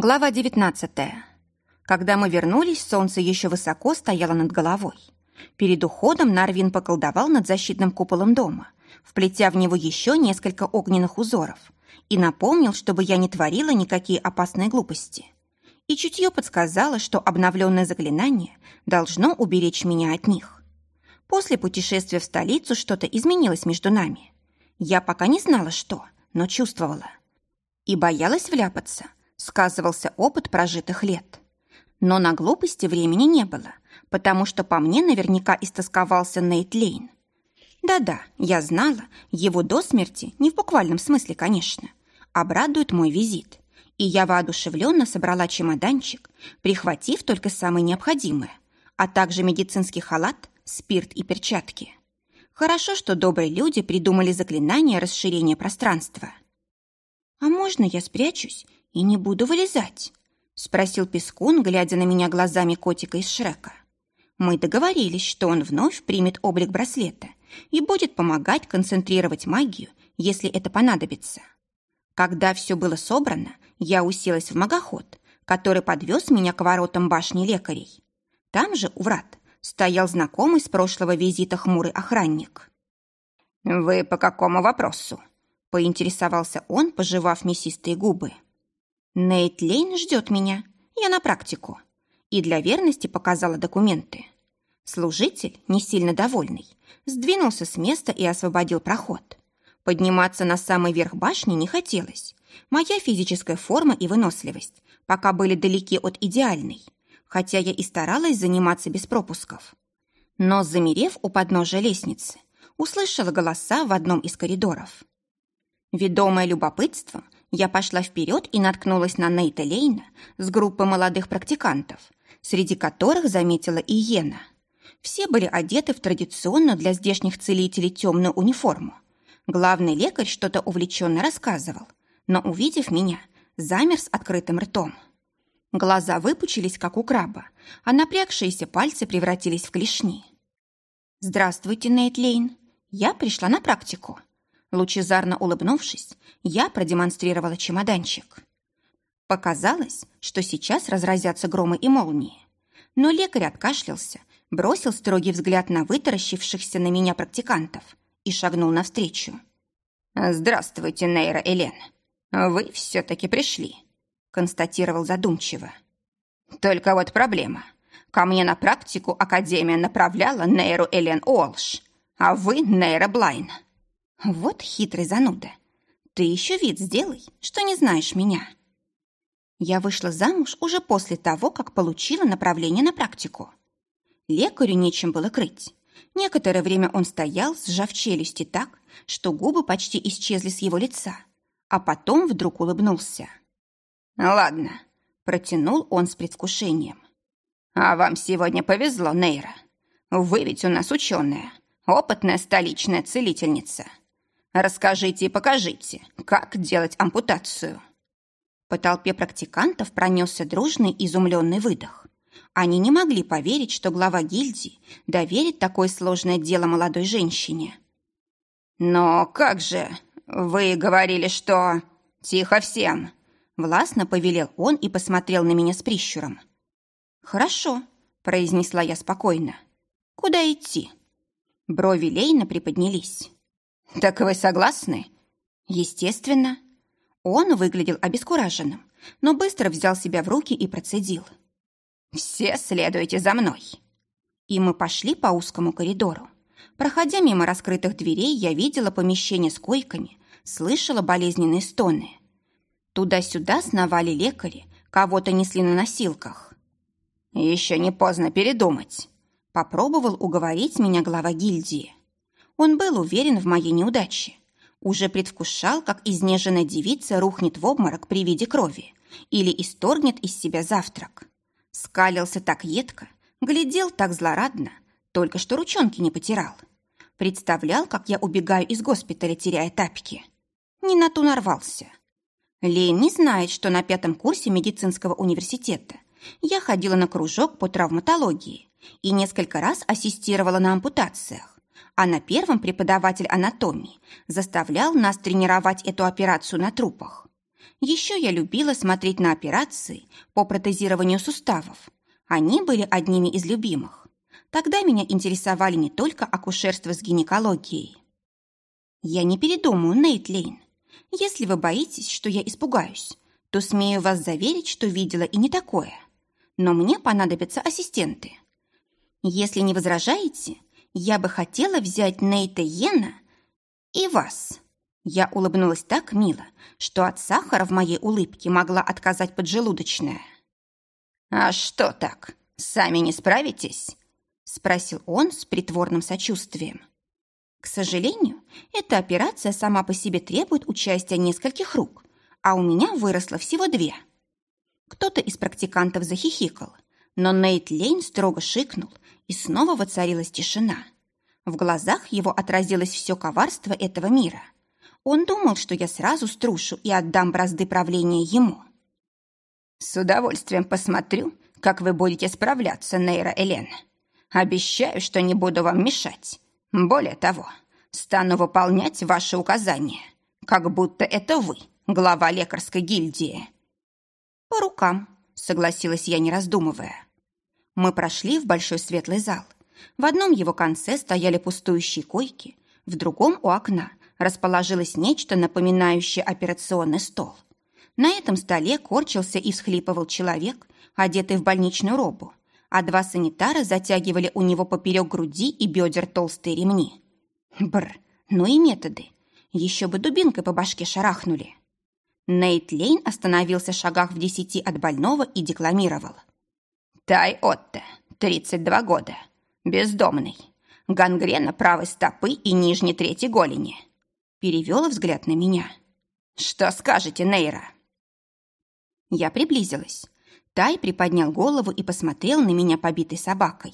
Глава 19. Когда мы вернулись, солнце еще высоко стояло над головой. Перед уходом Нарвин поколдовал над защитным куполом дома, вплетя в него еще несколько огненных узоров, и напомнил, чтобы я не творила никакие опасные глупости. И чутье подсказало, что обновленное заклинание должно уберечь меня от них. После путешествия в столицу что-то изменилось между нами. Я пока не знала, что, но чувствовала. И боялась вляпаться – сказывался опыт прожитых лет. Но на глупости времени не было, потому что по мне наверняка истосковался Нейт Лейн. Да-да, я знала, его до смерти, не в буквальном смысле, конечно, обрадует мой визит. И я воодушевленно собрала чемоданчик, прихватив только самое необходимое, а также медицинский халат, спирт и перчатки. Хорошо, что добрые люди придумали заклинание расширения пространства. «А можно я спрячусь и не буду вылезать?» — спросил Пескун, глядя на меня глазами котика из Шрека. Мы договорились, что он вновь примет облик браслета и будет помогать концентрировать магию, если это понадобится. Когда все было собрано, я уселась в магоход, который подвез меня к воротам башни лекарей. Там же, у врат, стоял знакомый с прошлого визита хмурый охранник. «Вы по какому вопросу?» — поинтересовался он, пожевав мясистые губы. Нейт Лейн ждет меня. Я на практику. И для верности показала документы. Служитель, не сильно довольный, сдвинулся с места и освободил проход. Подниматься на самый верх башни не хотелось. Моя физическая форма и выносливость пока были далеки от идеальной, хотя я и старалась заниматься без пропусков. Но, замерев у подножия лестницы, услышала голоса в одном из коридоров. Ведомая любопытством, я пошла вперед и наткнулась на Нейта Лейна с группой молодых практикантов, среди которых заметила и Йена. Все были одеты в традиционную для здешних целителей темную униформу. Главный лекарь что-то увлеченно рассказывал, но, увидев меня, замер с открытым ртом. Глаза выпучились, как у краба, а напрягшиеся пальцы превратились в клешни. «Здравствуйте, Нейт Лейн. Я пришла на практику», Лучезарно улыбнувшись, я продемонстрировала чемоданчик. Показалось, что сейчас разразятся громы и молнии. Но лекарь откашлялся, бросил строгий взгляд на вытаращившихся на меня практикантов и шагнул навстречу. «Здравствуйте, Нейра Элен. Вы все-таки пришли», — констатировал задумчиво. «Только вот проблема. Ко мне на практику Академия направляла Нейру Элен Уолш, а вы Нейра Блайн. Вот хитрый зануда. Ты еще вид сделай, что не знаешь меня. Я вышла замуж уже после того, как получила направление на практику. Лекарю нечем было крыть. Некоторое время он стоял, сжав челюсти так, что губы почти исчезли с его лица, а потом вдруг улыбнулся. «Ладно», — протянул он с предвкушением. «А вам сегодня повезло, Нейра. Вы ведь у нас ученая, опытная столичная целительница. Расскажите и покажите, как делать ампутацию». По толпе практикантов пронесся дружный изумленный выдох. Они не могли поверить, что глава гильдии доверит такое сложное дело молодой женщине. «Но как же? Вы говорили, что...» «Тихо всем!» Властно повелел он и посмотрел на меня с прищуром. «Хорошо», — произнесла я спокойно. «Куда идти?» Брови Лейна приподнялись. «Так вы согласны?» «Естественно». Он выглядел обескураженным, но быстро взял себя в руки и процедил. «Все следуйте за мной». И мы пошли по узкому коридору. Проходя мимо раскрытых дверей, я видела помещение с койками, слышала болезненные стоны. Туда-сюда сновали лекари, кого-то несли на носилках. «Еще не поздно передумать», — попробовал уговорить меня глава гильдии. Он был уверен в моей неудаче. Уже предвкушал, как изнеженная девица рухнет в обморок при виде крови или исторгнет из себя завтрак. Скалился так едко, глядел так злорадно, только что ручонки не потирал. Представлял, как я убегаю из госпиталя, теряя тапки. Не на ту нарвался. Лейн не знает, что на пятом курсе медицинского университета я ходила на кружок по травматологии и несколько раз ассистировала на ампутациях а на первом преподаватель анатомии заставлял нас тренировать эту операцию на трупах. Еще я любила смотреть на операции по протезированию суставов. Они были одними из любимых. Тогда меня интересовали не только акушерство с гинекологией. Я не передумаю, Нейт Лейн. Если вы боитесь, что я испугаюсь, то смею вас заверить, что видела и не такое. Но мне понадобятся ассистенты. Если не возражаете, я бы хотела взять Нейта Йена и вас. Я улыбнулась так мило, что от сахара в моей улыбке могла отказать поджелудочная. «А что так? Сами не справитесь?» Спросил он с притворным сочувствием. К сожалению, эта операция сама по себе требует участия нескольких рук, а у меня выросло всего две. Кто-то из практикантов захихикал, но Нейт Лейн строго шикнул, и снова воцарилась тишина. В глазах его отразилось все коварство этого мира – он думал, что я сразу струшу и отдам бразды правления ему. «С удовольствием посмотрю, как вы будете справляться, Нейра Элен. Обещаю, что не буду вам мешать. Более того, стану выполнять ваши указания, как будто это вы, глава лекарской гильдии». «По рукам», — согласилась я, не раздумывая. Мы прошли в большой светлый зал. В одном его конце стояли пустующие койки, в другом у окна расположилось нечто напоминающее операционный стол. На этом столе корчился и всхлипывал человек, одетый в больничную робу, а два санитара затягивали у него поперек груди и бедер толстые ремни. Бр, ну и методы. Еще бы дубинкой по башке шарахнули. Нейт Лейн остановился в шагах в десяти от больного и декламировал. «Тай Отто, 32 года, бездомный, гангрена правой стопы и нижней трети голени перевел взгляд на меня. «Что скажете, Нейра?» Я приблизилась. Тай приподнял голову и посмотрел на меня побитой собакой.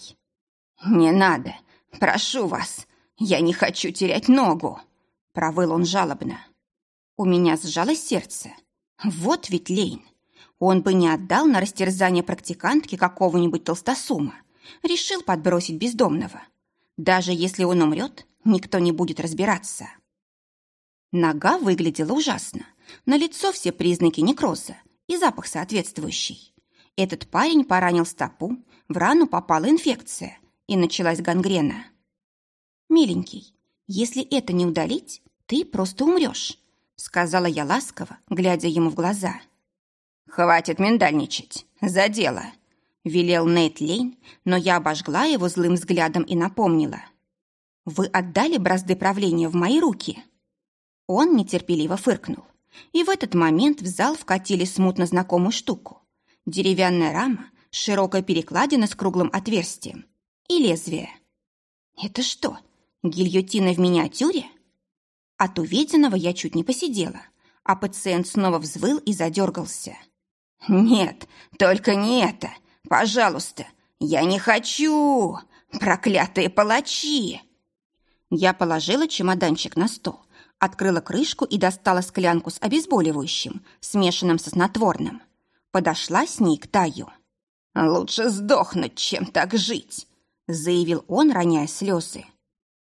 «Не надо, прошу вас, я не хочу терять ногу!» Провыл он жалобно. У меня сжалось сердце. Вот ведь Лейн. Он бы не отдал на растерзание практикантки какого-нибудь толстосума. Решил подбросить бездомного. Даже если он умрет, никто не будет разбираться. Нога выглядела ужасно. На лицо все признаки некроза и запах соответствующий. Этот парень поранил стопу, в рану попала инфекция, и началась гангрена. «Миленький, если это не удалить, ты просто умрешь», сказала я ласково, глядя ему в глаза. «Хватит миндальничать, за дело», велел Нейт Лейн, но я обожгла его злым взглядом и напомнила. «Вы отдали бразды правления в мои руки?» Он нетерпеливо фыркнул. И в этот момент в зал вкатили смутно знакомую штуку. Деревянная рама, широкая перекладина с круглым отверстием и лезвие. Это что, гильотина в миниатюре? От увиденного я чуть не посидела, а пациент снова взвыл и задергался. «Нет, только не это! Пожалуйста, я не хочу! Проклятые палачи!» Я положила чемоданчик на стол, Открыла крышку и достала склянку с обезболивающим, смешанным со снотворным. Подошла с ней к Таю. «Лучше сдохнуть, чем так жить», — заявил он, роняя слезы.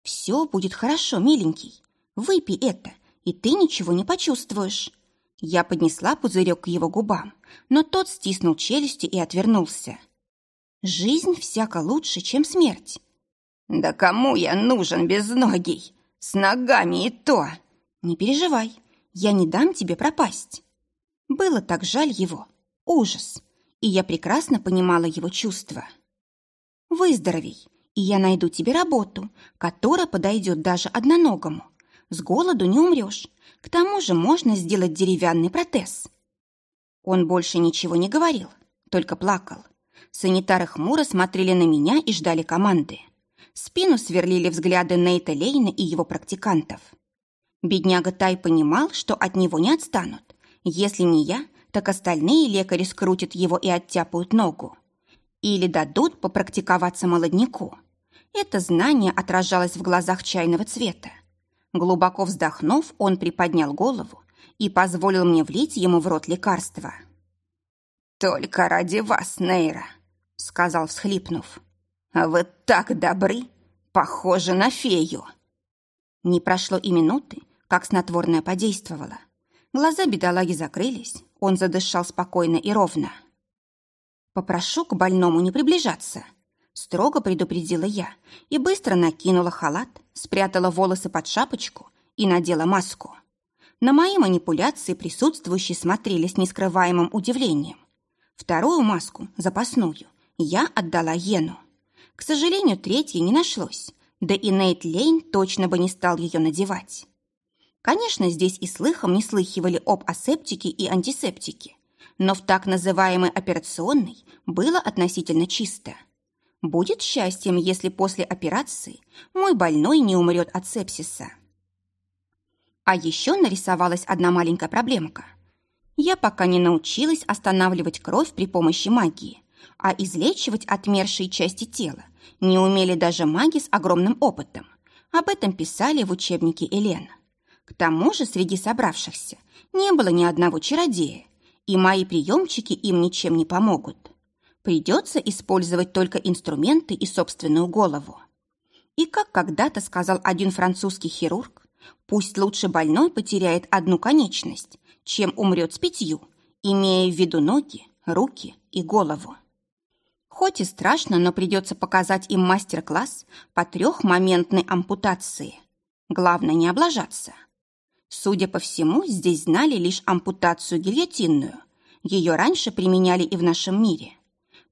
«Все будет хорошо, миленький. Выпей это, и ты ничего не почувствуешь». Я поднесла пузырек к его губам, но тот стиснул челюсти и отвернулся. «Жизнь всяко лучше, чем смерть». «Да кому я нужен без ноги? С ногами и то. Не переживай, я не дам тебе пропасть. Было так жаль его. Ужас. И я прекрасно понимала его чувства. Выздоровей, и я найду тебе работу, которая подойдет даже одноногому. С голоду не умрешь. К тому же можно сделать деревянный протез. Он больше ничего не говорил, только плакал. Санитары хмуро смотрели на меня и ждали команды. Спину сверлили взгляды Нейта Лейна и его практикантов. Бедняга Тай понимал, что от него не отстанут. Если не я, так остальные лекари скрутят его и оттяпают ногу. Или дадут попрактиковаться молодняку. Это знание отражалось в глазах чайного цвета. Глубоко вздохнув, он приподнял голову и позволил мне влить ему в рот лекарство. «Только ради вас, Нейра», — сказал, всхлипнув. Вы так добры, похожи на фею. Не прошло и минуты, как снотворное подействовало. Глаза бедолаги закрылись, он задышал спокойно и ровно. «Попрошу к больному не приближаться», — строго предупредила я и быстро накинула халат, спрятала волосы под шапочку и надела маску. На мои манипуляции присутствующие смотрели с нескрываемым удивлением. Вторую маску, запасную, я отдала Йену. К сожалению, третьей не нашлось, да и Нейт Лейн точно бы не стал ее надевать. Конечно, здесь и слыхом не слыхивали об асептике и антисептике, но в так называемой операционной было относительно чисто. Будет счастьем, если после операции мой больной не умрет от сепсиса. А еще нарисовалась одна маленькая проблемка. Я пока не научилась останавливать кровь при помощи магии, а излечивать отмершие части тела не умели даже маги с огромным опытом. Об этом писали в учебнике Елена. К тому же среди собравшихся не было ни одного чародея, и мои приемчики им ничем не помогут. Придется использовать только инструменты и собственную голову. И как когда-то сказал один французский хирург, пусть лучше больной потеряет одну конечность, чем умрет с пятью, имея в виду ноги, руки и голову. Хоть и страшно, но придется показать им мастер-класс по трехмоментной ампутации. Главное не облажаться. Судя по всему, здесь знали лишь ампутацию гильотинную. Ее раньше применяли и в нашем мире.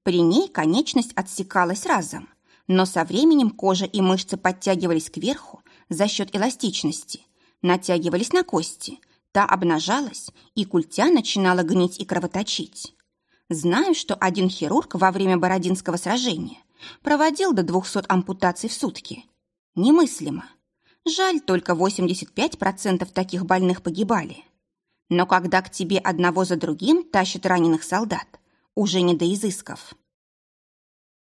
При ней конечность отсекалась разом, но со временем кожа и мышцы подтягивались кверху за счет эластичности, натягивались на кости, та обнажалась, и культя начинала гнить и кровоточить. Знаю, что один хирург во время Бородинского сражения проводил до 200 ампутаций в сутки. Немыслимо. Жаль, только 85% таких больных погибали. Но когда к тебе одного за другим тащат раненых солдат, уже не до изысков.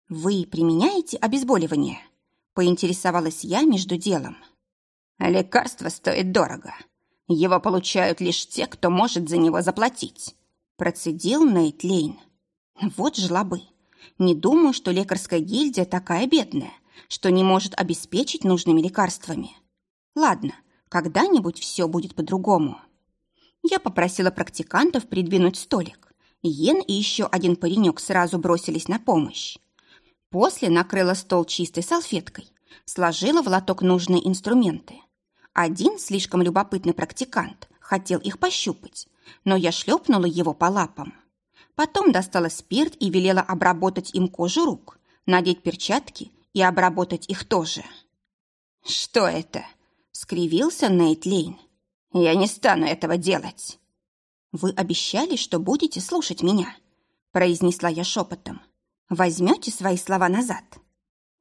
«Вы применяете обезболивание?» – поинтересовалась я между делом. «Лекарство стоит дорого. Его получают лишь те, кто может за него заплатить», – процедил Нейт Лейн. «Вот жлобы. Не думаю, что лекарская гильдия такая бедная, что не может обеспечить нужными лекарствами. Ладно, когда-нибудь все будет по-другому. Я попросила практикантов придвинуть столик. Йен и еще один паренек сразу бросились на помощь. После накрыла стол чистой салфеткой, сложила в лоток нужные инструменты. Один слишком любопытный практикант хотел их пощупать, но я шлепнула его по лапам. Потом достала спирт и велела обработать им кожу рук, надеть перчатки и обработать их тоже. «Что это?» — скривился Нейт Лейн. «Я не стану этого делать». «Вы обещали, что будете слушать меня», — произнесла я шепотом. «Возьмете свои слова назад?»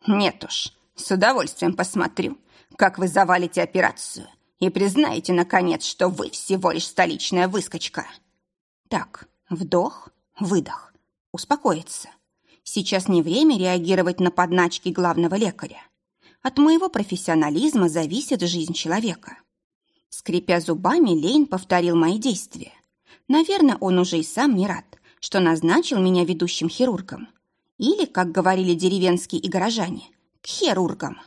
«Нет уж, с удовольствием посмотрю, как вы завалите операцию и признаете, наконец, что вы всего лишь столичная выскочка». «Так, вдох, выдох, успокоиться. Сейчас не время реагировать на подначки главного лекаря. От моего профессионализма зависит жизнь человека. Скрипя зубами, Лейн повторил мои действия. Наверное, он уже и сам не рад, что назначил меня ведущим хирургом. Или, как говорили деревенские и горожане, к хирургам.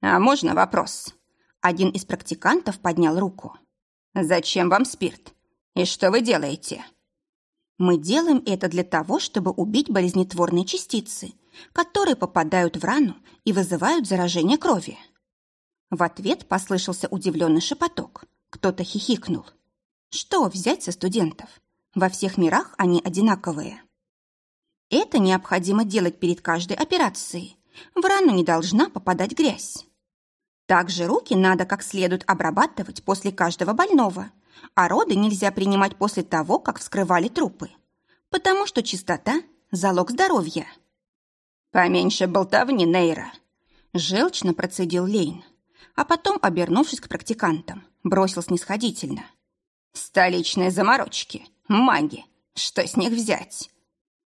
«А можно вопрос?» Один из практикантов поднял руку. «Зачем вам спирт? И что вы делаете?» Мы делаем это для того, чтобы убить болезнетворные частицы, которые попадают в рану и вызывают заражение крови. В ответ послышался удивленный шепоток. Кто-то хихикнул. Что взять со студентов? Во всех мирах они одинаковые. Это необходимо делать перед каждой операцией. В рану не должна попадать грязь. Также руки надо как следует обрабатывать после каждого больного, а роды нельзя принимать после того, как вскрывали трупы, потому что чистота – залог здоровья. «Поменьше болтовни, Нейра!» – желчно процедил Лейн, а потом, обернувшись к практикантам, бросил снисходительно. «Столичные заморочки, маги, что с них взять?»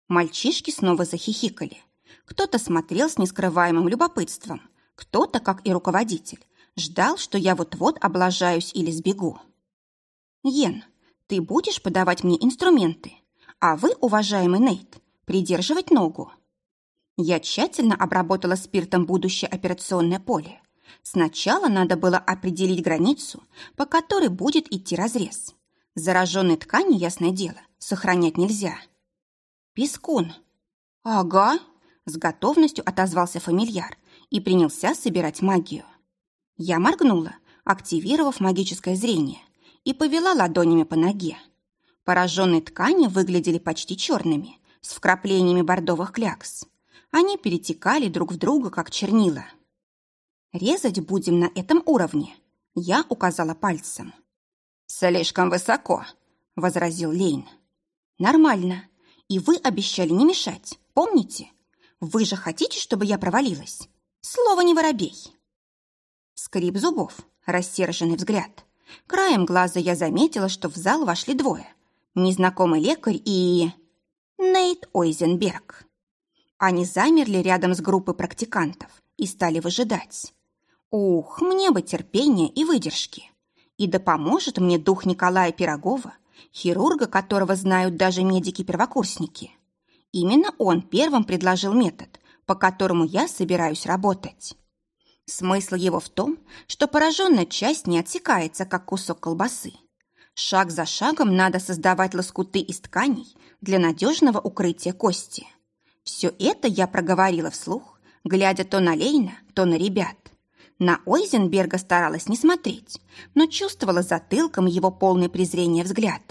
Мальчишки снова захихикали. Кто-то смотрел с нескрываемым любопытством, кто-то, как и руководитель, ждал, что я вот-вот облажаюсь или сбегу. «Йен, ты будешь подавать мне инструменты, а вы, уважаемый Нейт, придерживать ногу». Я тщательно обработала спиртом будущее операционное поле. Сначала надо было определить границу, по которой будет идти разрез, Зараженной ткани, ясное дело, сохранять нельзя. Пескун. Ага, с готовностью отозвался фамильяр и принялся собирать магию. Я моргнула, активировав магическое зрение, и повела ладонями по ноге. Пораженные ткани выглядели почти черными, с вкраплениями бордовых клякс. Они перетекали друг в друга, как чернила. «Резать будем на этом уровне», — я указала пальцем. «Слишком высоко», — возразил Лейн. «Нормально. И вы обещали не мешать, помните? Вы же хотите, чтобы я провалилась? Слово не воробей». Скрип зубов, рассерженный взгляд. Краем глаза я заметила, что в зал вошли двое. Незнакомый лекарь и... Нейт Ойзенберг. Они замерли рядом с группой практикантов и стали выжидать. Ух, мне бы терпения и выдержки. И да поможет мне дух Николая Пирогова, хирурга, которого знают даже медики-первокурсники. Именно он первым предложил метод, по которому я собираюсь работать. Смысл его в том, что пораженная часть не отсекается, как кусок колбасы. Шаг за шагом надо создавать лоскуты из тканей для надежного укрытия кости. Все это я проговорила вслух, глядя то на Лейна, то на ребят. На Ойзенберга старалась не смотреть, но чувствовала затылком его полное презрение взгляд.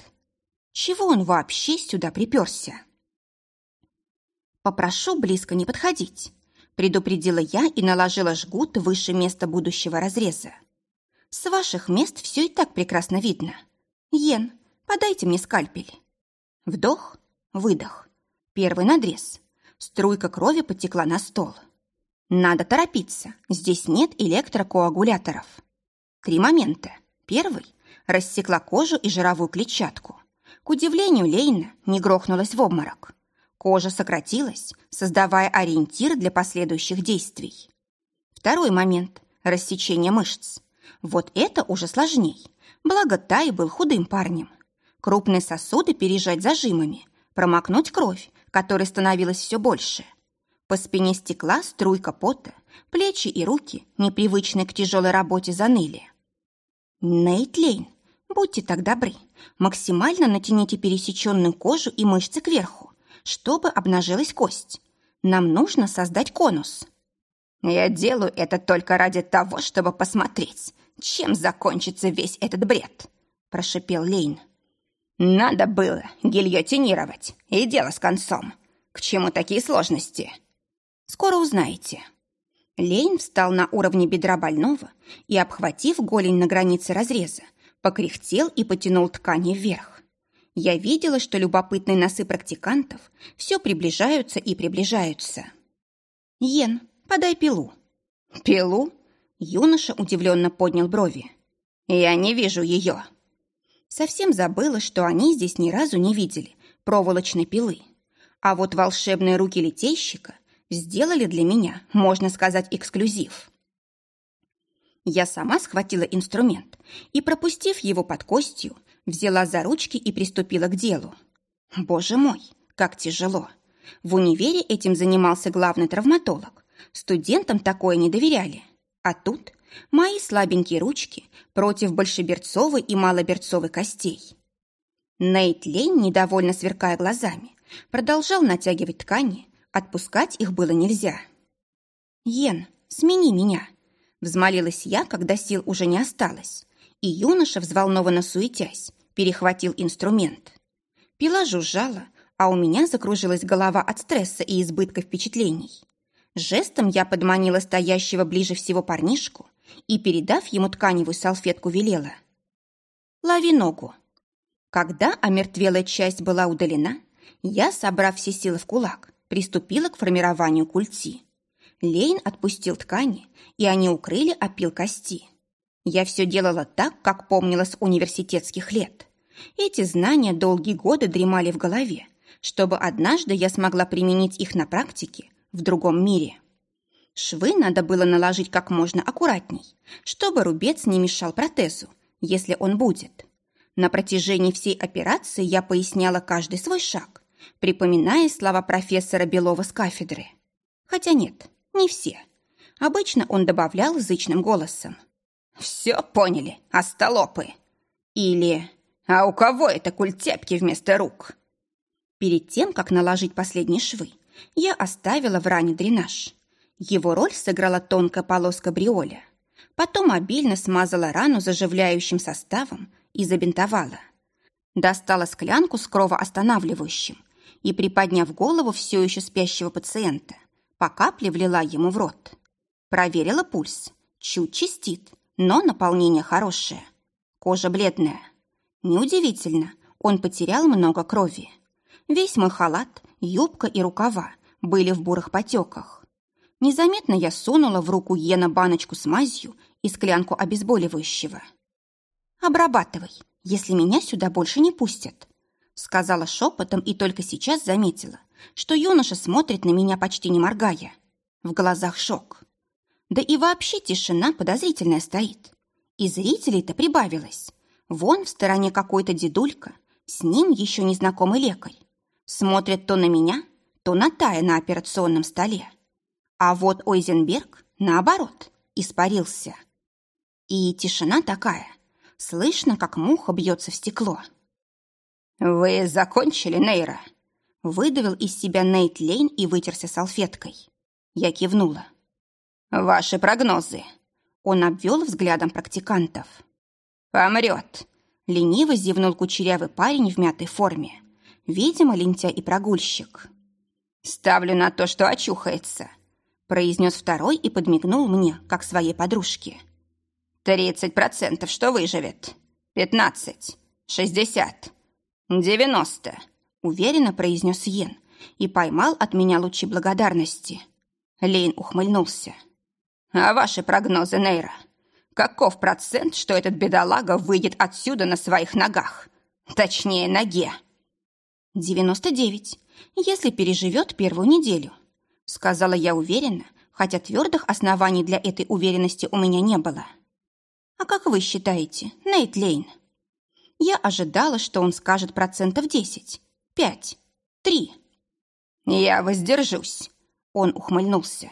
Чего он вообще сюда приперся? «Попрошу близко не подходить», предупредила я и наложила жгут выше места будущего разреза. «С ваших мест все и так прекрасно видно. Йен, подайте мне скальпель». Вдох, выдох. Первый надрез. Струйка крови потекла на стол. Надо торопиться, здесь нет электрокоагуляторов. Три момента. Первый – рассекла кожу и жировую клетчатку. К удивлению Лейна не грохнулась в обморок. Кожа сократилась, создавая ориентир для последующих действий. Второй момент – рассечение мышц. Вот это уже сложней. Благо Тай был худым парнем. Крупные сосуды пережать зажимами, промокнуть кровь, которой становилось все больше. По спине стекла струйка пота, плечи и руки, непривычные к тяжелой работе, заныли. Нейт Лейн, будьте так добры, максимально натяните пересеченную кожу и мышцы кверху, чтобы обнажилась кость. Нам нужно создать конус. Я делаю это только ради того, чтобы посмотреть, чем закончится весь этот бред, прошипел Лейн. Надо было гильотинировать, и дело с концом. К чему такие сложности? Скоро узнаете. Лейн встал на уровне бедра больного и, обхватив голень на границе разреза, покряхтел и потянул ткани вверх. Я видела, что любопытные носы практикантов все приближаются и приближаются. «Йен, подай пилу». «Пилу?» Юноша удивленно поднял брови. «Я не вижу ее». Совсем забыла, что они здесь ни разу не видели проволочной пилы. А вот волшебные руки летейщика сделали для меня, можно сказать, эксклюзив. Я сама схватила инструмент и, пропустив его под костью, взяла за ручки и приступила к делу. Боже мой, как тяжело! В универе этим занимался главный травматолог. Студентам такое не доверяли. А тут Мои слабенькие ручки против большеберцовой и малоберцовой костей. Нейт Лейн, недовольно сверкая глазами, продолжал натягивать ткани, отпускать их было нельзя. «Йен, смени меня!» Взмолилась я, когда сил уже не осталось, и юноша, взволнованно суетясь, перехватил инструмент. Пила жужжала, а у меня закружилась голова от стресса и избытка впечатлений. Жестом я подманила стоящего ближе всего парнишку и, передав ему тканевую салфетку, велела. «Лови ногу». Когда омертвелая часть была удалена, я, собрав все силы в кулак, приступила к формированию культи. Лейн отпустил ткани, и они укрыли опил кости. Я все делала так, как помнила с университетских лет. Эти знания долгие годы дремали в голове, чтобы однажды я смогла применить их на практике в другом мире. Швы надо было наложить как можно аккуратней, чтобы рубец не мешал протезу, если он будет. На протяжении всей операции я поясняла каждый свой шаг, припоминая слова профессора Белова с кафедры. Хотя нет, не все. Обычно он добавлял зычным голосом. «Все поняли, остолопы!» Или А у кого это культяпки вместо рук? Перед тем, как наложить последние швы, я оставила в ране дренаж. Его роль сыграла тонкая полоска бриоля. Потом обильно смазала рану заживляющим составом и забинтовала. Достала склянку с кровоостанавливающим и, приподняв голову все еще спящего пациента, по капле влила ему в рот. Проверила пульс. Чуть чистит, но наполнение хорошее. Кожа бледная. Неудивительно, он потерял много крови. Весь мой халат, юбка и рукава были в бурых потеках. Незаметно я сунула в руку Ена баночку с мазью и склянку обезболивающего. «Обрабатывай, если меня сюда больше не пустят», сказала шепотом и только сейчас заметила, что юноша смотрит на меня почти не моргая. В глазах шок. Да и вообще тишина подозрительная стоит. И зрителей-то прибавилось. Вон в стороне какой-то дедулька, с ним еще незнакомый лекарь. Смотрят то на меня, то на Тая на операционном столе. А вот Ойзенберг, наоборот, испарился. И тишина такая. Слышно, как муха бьется в стекло. «Вы закончили, Нейра?» Выдавил из себя Нейт Лейн и вытерся салфеткой. Я кивнула. «Ваши прогнозы?» Он обвел взглядом практикантов. «Помрет!» Лениво зевнул кучерявый парень в мятой форме. Видимо, лентяй и прогульщик. «Ставлю на то, что очухается», произнес второй и подмигнул мне, как своей подружке. «Тридцать процентов, что выживет. Пятнадцать. Шестьдесят. Девяносто», уверенно произнес Йен и поймал от меня лучи благодарности. Лейн ухмыльнулся. «А ваши прогнозы, Нейра? Каков процент, что этот бедолага выйдет отсюда на своих ногах? Точнее, ноге?» «Девяносто девять, если переживет первую неделю», сказала я уверенно, хотя твердых оснований для этой уверенности у меня не было. «А как вы считаете, Нейт Лейн?» Я ожидала, что он скажет процентов десять, пять, три. «Я воздержусь», — он ухмыльнулся.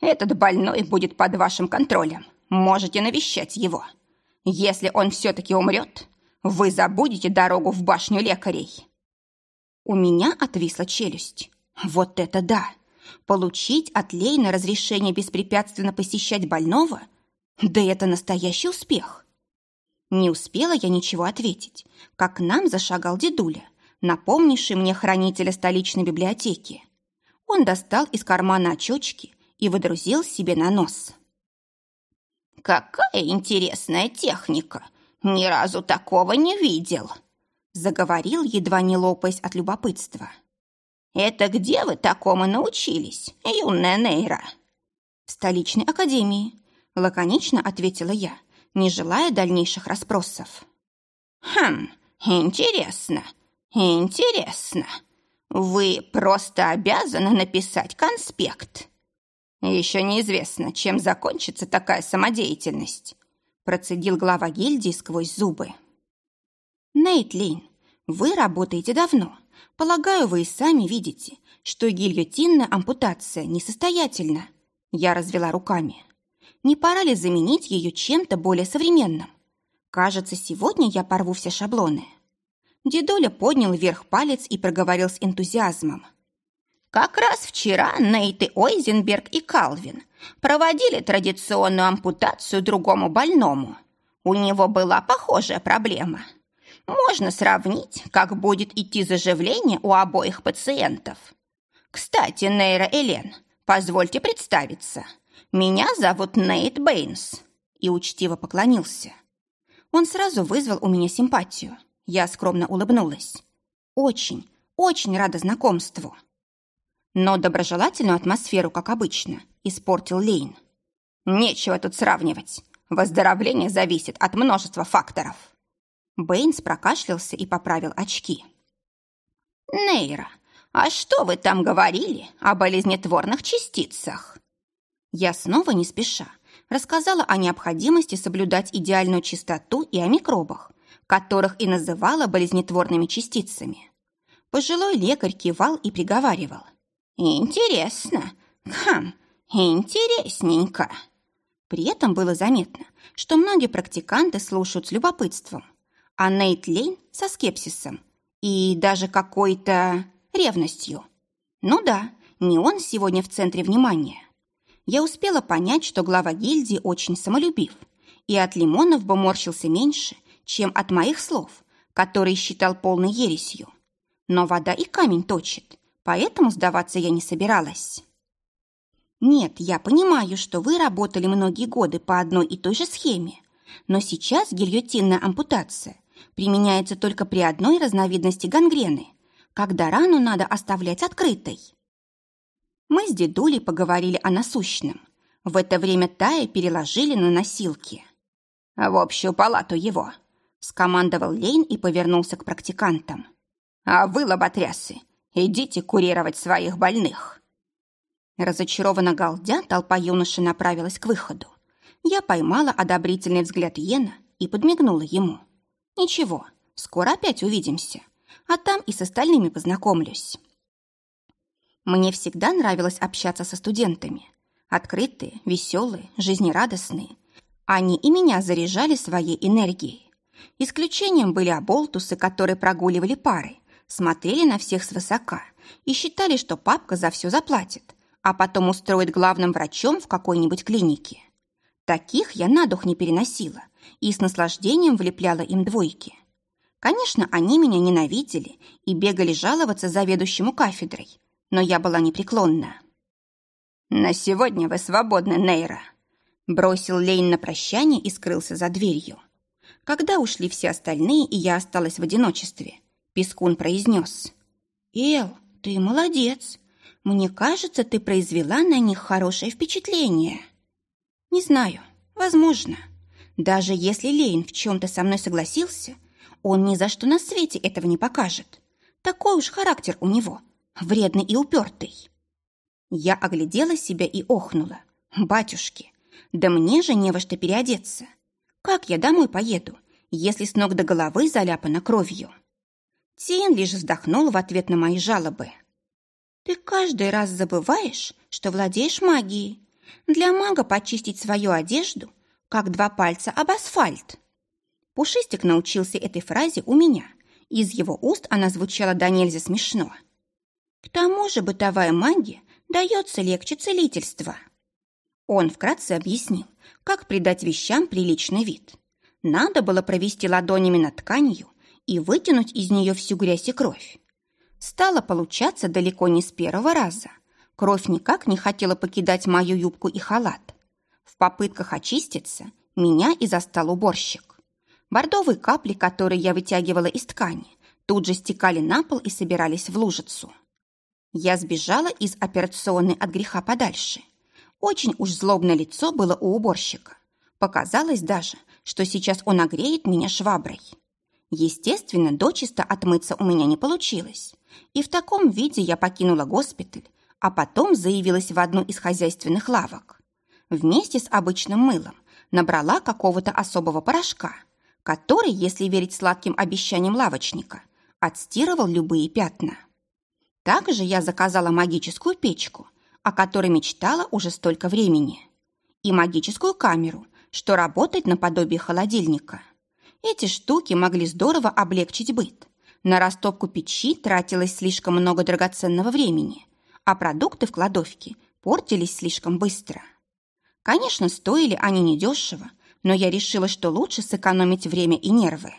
«Этот больной будет под вашим контролем. Можете навещать его. Если он все-таки умрет, вы забудете дорогу в башню лекарей». У меня отвисла челюсть. Вот это да! Получить от Лейна разрешение беспрепятственно посещать больного? Да это настоящий успех! Не успела я ничего ответить, как к нам зашагал дедуля, напомнивший мне хранителя столичной библиотеки. Он достал из кармана очечки и выдрузил себе на нос. «Какая интересная техника! Ни разу такого не видел!» заговорил, едва не лопаясь от любопытства. «Это где вы такому научились, юная Нейра?» «В столичной академии», — лаконично ответила я, не желая дальнейших расспросов. «Хм, интересно, интересно. Вы просто обязаны написать конспект». «Еще неизвестно, чем закончится такая самодеятельность», процедил глава гильдии сквозь зубы. Нейтлин, вы работаете давно. Полагаю, вы и сами видите, что гильотинная ампутация несостоятельна. Я развела руками. Не пора ли заменить ее чем-то более современным? Кажется, сегодня я порву все шаблоны. Дедуля поднял вверх палец и проговорил с энтузиазмом. Как раз вчера Нейты Ойзенберг и Калвин проводили традиционную ампутацию другому больному. У него была похожая проблема – можно сравнить, как будет идти заживление у обоих пациентов. Кстати, Нейра Элен, позвольте представиться. Меня зовут Нейт Бэйнс. И учтиво поклонился. Он сразу вызвал у меня симпатию. Я скромно улыбнулась. Очень, очень рада знакомству. Но доброжелательную атмосферу, как обычно, испортил Лейн. Нечего тут сравнивать. Выздоровление зависит от множества факторов. Бэйнс прокашлялся и поправил очки. «Нейра, а что вы там говорили о болезнетворных частицах?» Я снова не спеша рассказала о необходимости соблюдать идеальную чистоту и о микробах, которых и называла болезнетворными частицами. Пожилой лекарь кивал и приговаривал. «Интересно, хм, интересненько». При этом было заметно, что многие практиканты слушают с любопытством, а Нейт Лейн со скепсисом и даже какой-то ревностью. Ну да, не он сегодня в центре внимания. Я успела понять, что глава гильдии очень самолюбив, и от Лимонов бы морщился меньше, чем от моих слов, которые считал полной ересью. Но вода и камень точит, поэтому сдаваться я не собиралась. Нет, я понимаю, что вы работали многие годы по одной и той же схеме, но сейчас гильотинная ампутация применяется только при одной разновидности гангрены, когда рану надо оставлять открытой. Мы с дедулей поговорили о насущном. В это время Тая переложили на носилки. «В общую палату его», — скомандовал Лейн и повернулся к практикантам. «А вы, лоботрясы, идите курировать своих больных». Разочарованно галдя, толпа юноши направилась к выходу. Я поймала одобрительный взгляд Йена и подмигнула ему. «Ничего, скоро опять увидимся, а там и с остальными познакомлюсь». Мне всегда нравилось общаться со студентами. Открытые, веселые, жизнерадостные. Они и меня заряжали своей энергией. Исключением были оболтусы, которые прогуливали пары, смотрели на всех свысока и считали, что папка за все заплатит, а потом устроит главным врачом в какой-нибудь клинике. Таких я на дух не переносила и с наслаждением влепляла им двойки. Конечно, они меня ненавидели и бегали жаловаться заведующему кафедрой, но я была непреклонна. «На сегодня вы свободны, Нейра», — бросил Лейн на прощание и скрылся за дверью. Когда ушли все остальные, и я осталась в одиночестве, Пескун произнес. «Эл, ты молодец. Мне кажется, ты произвела на них хорошее впечатление. Не знаю, возможно. Даже если Лейн в чем-то со мной согласился, он ни за что на свете этого не покажет. Такой уж характер у него, вредный и упертый. Я оглядела себя и охнула. Батюшки, да мне же не во что переодеться. Как я домой поеду, если с ног до головы заляпана кровью? Тиен лишь вздохнул в ответ на мои жалобы. Ты каждый раз забываешь, что владеешь магией. Для мага почистить свою одежду, как два пальца об асфальт. Пушистик научился этой фразе у меня. Из его уст она звучала до нельзя смешно. К тому же бытовая магия дается легче целительства. Он вкратце объяснил, как придать вещам приличный вид. Надо было провести ладонями над тканью и вытянуть из нее всю грязь и кровь. Стало получаться далеко не с первого раза. Кровь никак не хотела покидать мою юбку и халат. В попытках очиститься меня и застал уборщик. Бордовые капли, которые я вытягивала из ткани, тут же стекали на пол и собирались в лужицу. Я сбежала из операционной от греха подальше. Очень уж злобное лицо было у уборщика. Показалось даже, что сейчас он огреет меня шваброй. Естественно, дочисто отмыться у меня не получилось. И в таком виде я покинула госпиталь, а потом заявилась в одну из хозяйственных лавок. Вместе с обычным мылом набрала какого-то особого порошка, который, если верить сладким обещаниям лавочника, отстирывал любые пятна. Также я заказала магическую печку, о которой мечтала уже столько времени, и магическую камеру, что работает наподобие холодильника – эти штуки могли здорово облегчить быт. На растопку печи тратилось слишком много драгоценного времени, а продукты в кладовке портились слишком быстро. Конечно, стоили они недешево, но я решила, что лучше сэкономить время и нервы.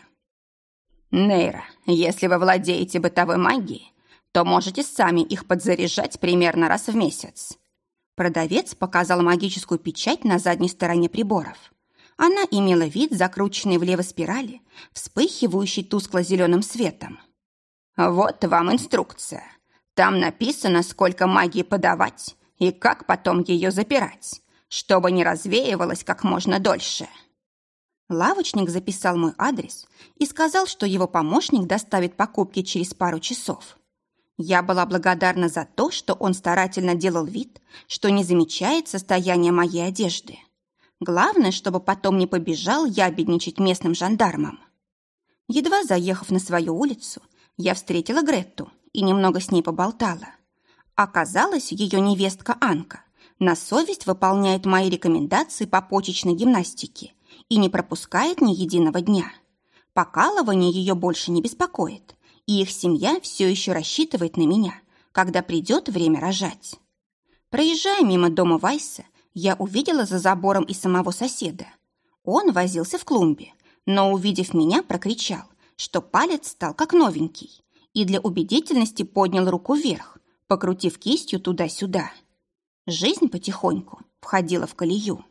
«Нейра, если вы владеете бытовой магией, то можете сами их подзаряжать примерно раз в месяц». Продавец показал магическую печать на задней стороне приборов. Она имела вид закрученной влево спирали, вспыхивающей тускло-зеленым светом. «Вот вам инструкция. Там написано, сколько магии подавать и как потом ее запирать, чтобы не развеивалось как можно дольше». Лавочник записал мой адрес и сказал, что его помощник доставит покупки через пару часов. Я была благодарна за то, что он старательно делал вид, что не замечает состояние моей одежды. Главное, чтобы потом не побежал ябедничать местным жандармам. Едва заехав на свою улицу, я встретила Гретту и немного с ней поболтала. Оказалось, ее невестка Анка на совесть выполняет мои рекомендации по почечной гимнастике и не пропускает ни единого дня. Покалывание ее больше не беспокоит, и их семья все еще рассчитывает на меня, когда придет время рожать. Проезжая мимо дома Вайса, я увидела за забором и самого соседа. Он возился в клумбе, но, увидев меня, прокричал, что палец стал как новенький, и для убедительности поднял руку вверх, покрутив кистью туда-сюда. Жизнь потихоньку входила в колею.